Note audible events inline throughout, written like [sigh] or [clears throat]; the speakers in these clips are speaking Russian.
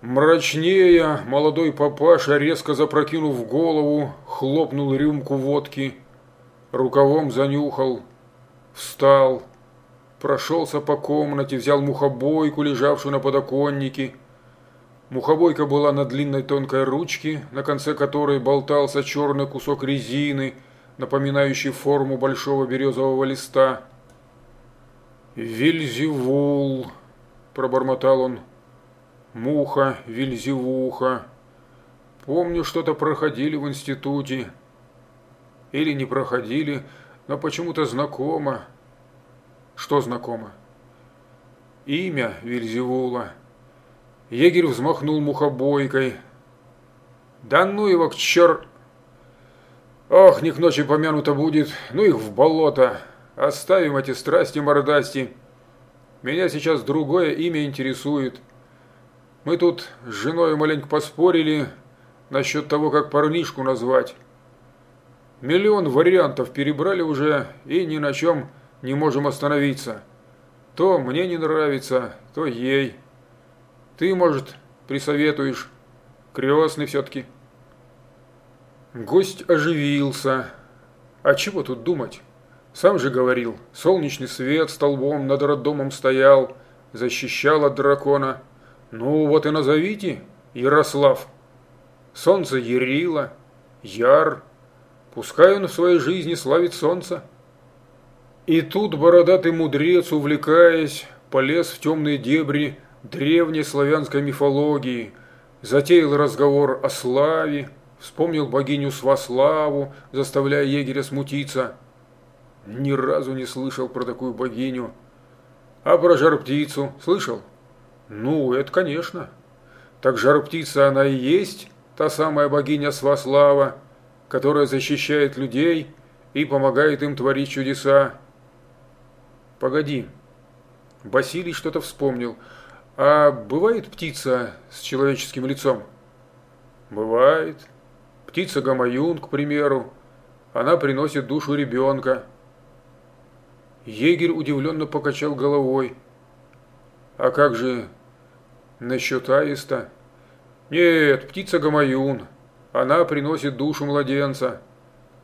Мрачнее молодой папаша, резко запрокинув голову, хлопнул рюмку водки, рукавом занюхал, встал, прошелся по комнате, взял мухобойку, лежавшую на подоконнике. Мухобойка была на длинной тонкой ручке, на конце которой болтался черный кусок резины, напоминающий форму большого березового листа. «Вильзевул», – пробормотал он, – «муха, вильзевуха. Помню, что-то проходили в институте. Или не проходили, но почему-то знакомо. Что знакомо? Имя Вильзевула. Егерь взмахнул мухобойкой. Да ну его к чер... Ох, к ночи помянуто будет, ну их в болото. Оставим эти страсти мордасти. Меня сейчас другое имя интересует. Мы тут с женой маленько поспорили насчет того, как парнишку назвать. Миллион вариантов перебрали уже и ни на чем не можем остановиться. То мне не нравится, то ей. Ты, может, присоветуешь. Крестный все-таки. Гость оживился. А чего тут думать? Сам же говорил, солнечный свет столбом над роддомом стоял, защищал от дракона. Ну вот и назовите, Ярослав. Солнце ярило, яр. Пускай он в своей жизни славит солнце. И тут бородатый мудрец, увлекаясь, полез в темные дебри древней славянской мифологии, затеял разговор о славе, вспомнил богиню Сваславу, заставляя егеря смутиться. Ни разу не слышал про такую богиню. А про жар-птицу слышал? Ну, это конечно. Так жар-птица она и есть, та самая богиня Сваслава, которая защищает людей и помогает им творить чудеса. Погоди. Василий что-то вспомнил. А бывает птица с человеческим лицом? Бывает. Птица Гамаюн, к примеру. Она приносит душу ребенка. Егерь удивленно покачал головой. А как же насчет аиста? Нет, птица Гамаюн. Она приносит душу младенца.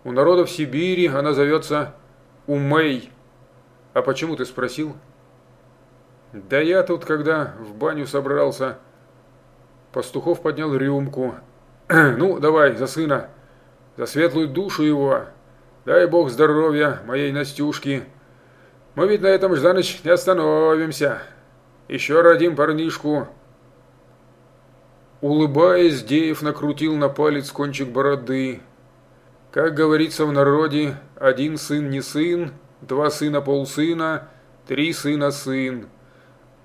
У народов Сибири она зовется Умей. «А почему ты спросил?» «Да я тут, когда в баню собрался...» Пастухов поднял рюмку. [clears throat] «Ну, давай, за сына, за светлую душу его. Дай бог здоровья моей Настюшке. Мы ведь на этом ж за ночь не остановимся. Еще родим парнишку». Улыбаясь, Деев накрутил на палец кончик бороды. Как говорится в народе, один сын не сын, два сына полсына, три сына сын.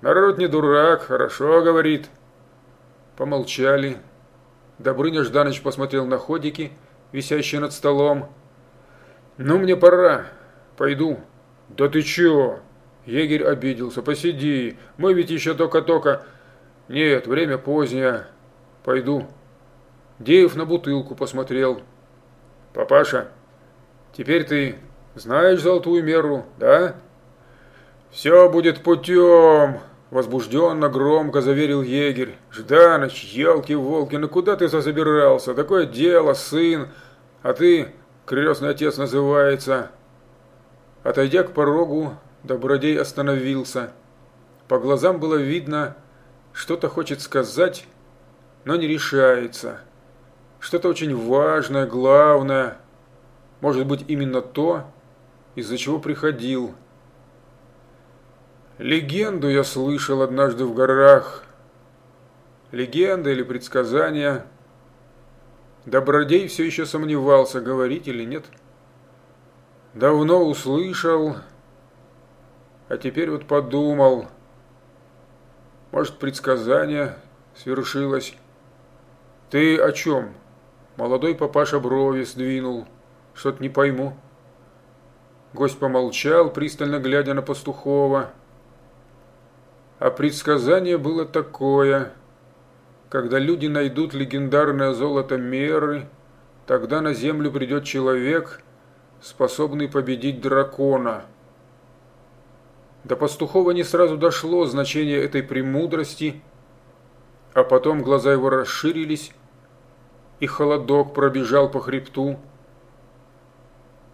Народ не дурак, хорошо говорит. Помолчали. Добрыня Жданыч посмотрел на ходики, висящие над столом. «Ну, мне пора. Пойду». «Да ты чё?» Егерь обиделся. «Посиди. Мы ведь еще только-только...» «Нет, время позднее. Пойду». Деев на бутылку посмотрел. «Папаша, теперь ты знаешь золотую меру, да? Все будет путем, возбужденно, громко заверил егерь. Жданыч, елки-волки, ну куда ты забирался? Такое дело, сын, а ты, крестный отец называется. Отойдя к порогу, Добродей остановился. По глазам было видно, что-то хочет сказать, но не решается. Что-то очень важное, главное. Может быть, именно то, из-за чего приходил. Легенду я слышал однажды в горах. Легенда или предсказание. Добродей все еще сомневался, говорить или нет. Давно услышал, а теперь вот подумал. Может, предсказание свершилось. Ты о чем? Молодой папаша брови сдвинул. Что-то не пойму. Гость помолчал, пристально глядя на Пастухова. А предсказание было такое. Когда люди найдут легендарное золото Меры, тогда на землю придет человек, способный победить дракона. До Пастухова не сразу дошло значение этой премудрости, а потом глаза его расширились, и холодок пробежал по хребту.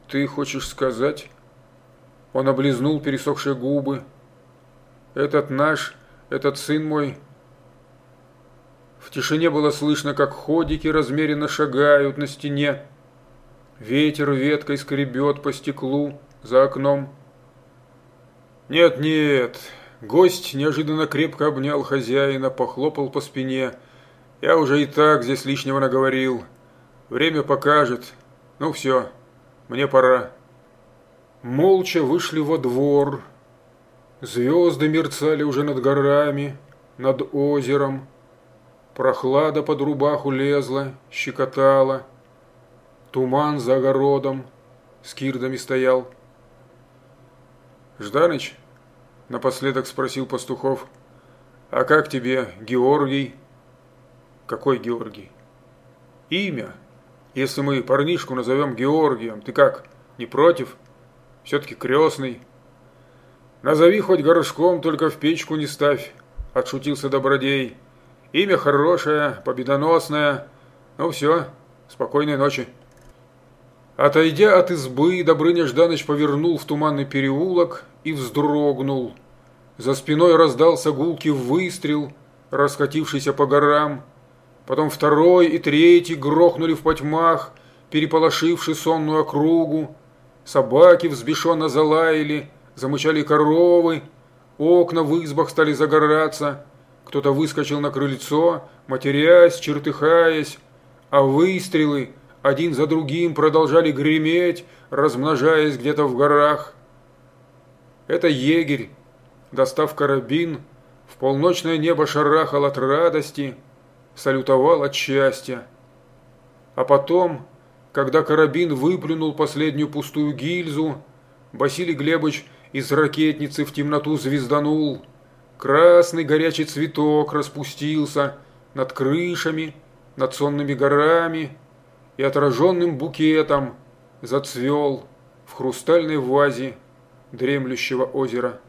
«Ты хочешь сказать?» Он облизнул пересохшие губы. «Этот наш, этот сын мой...» В тишине было слышно, как ходики размеренно шагают на стене. Ветер веткой скребет по стеклу за окном. «Нет-нет», гость неожиданно крепко обнял хозяина, похлопал по спине. «Я уже и так здесь лишнего наговорил. Время покажет. Ну все, мне пора». Молча вышли во двор. Звезды мерцали уже над горами, над озером. Прохлада под рубаху лезла, щекотала. Туман за огородом с кирдами стоял. «Жданыч?» – напоследок спросил Пастухов. «А как тебе, Георгий?» «Какой Георгий?» «Имя. Если мы парнишку назовем Георгием, ты как, не против? Все-таки крестный». «Назови хоть горшком, только в печку не ставь», – отшутился Добродей. «Имя хорошее, победоносное. Ну все, спокойной ночи». Отойдя от избы, Добрыня Жданыч повернул в туманный переулок и вздрогнул. За спиной раздался гулкий выстрел, раскатившийся по горам. Потом второй и третий грохнули в потьмах, переполошивши сонную округу. Собаки взбешенно залаяли, замычали коровы, окна в избах стали загораться. Кто-то выскочил на крыльцо, матерясь, чертыхаясь, а выстрелы – один за другим продолжали греметь, размножаясь где-то в горах. Это егерь, достав карабин, в полночное небо шарахал от радости, салютовал от счастья. А потом, когда карабин выплюнул последнюю пустую гильзу, Василий Глебович из ракетницы в темноту звезданул. Красный горячий цветок распустился над крышами, над сонными горами, и отраженным букетом зацвел в хрустальной вазе дремлющего озера.